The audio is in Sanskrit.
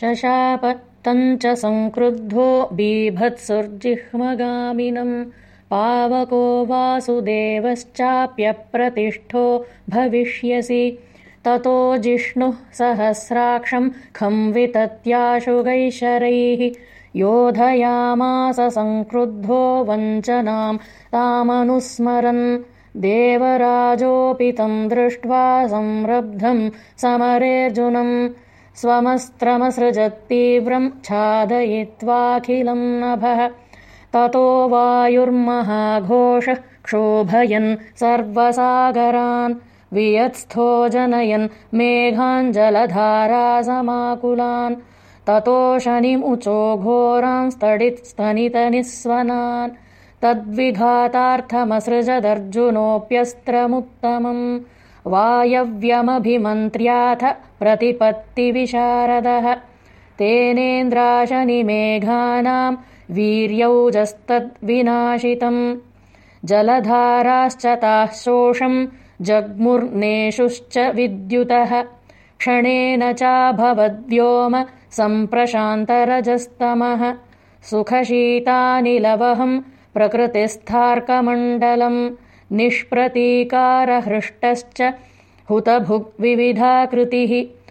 शशापत्तञ्च संक्रुद्धो बीभत्सुर्जिह्मगामिनम् पावको वासुदेवश्चाप्यप्रतिष्ठो भविष्यसि। ततो जिष्णुः सहस्राक्षम् खं वितत्याशुगैशरैः। योधयामास संक्रुद्धो वञ्चनाम् तामनुस्मरन्। देवराजोऽपि तम् दृष्ट्वा संरब्धम् समरेऽर्जुनम् स्वमस्त्रमसृजत्तीव्रम् छादयित्वाखिलम् नभः ततो वायुर्महाघोषः क्षोभयन् सर्वसागरान् वियत्स्थो जनयन् मेघाञ्जलधारासमाकुलान्। ततो शनिमुचो घोरांस्तडित्स्तनितनिःस्वनान् तद्विघातार्थमसृजदर्जुनोऽप्यस्त्रमुत्तमम् वायव्यमभिमन्त्र्याथ प्रतिपत्तिविशारदः। तेनेन्द्राशनिमेघानाम् वीर्यौजस्तद्विनाशितम्। जलधाराश्च ताः शोषम् जग्मुर्नेषुश्च विद्युतः। क्षणेन चाभवद्व्योम सम्प्रशान्तरजस्तमः। सुखशीतानिलवहम् प्रकृतिस्थार्कमण्डलम् निष्प्रतीकारहृष्टश्च हुतभुग्विविधाकृतिः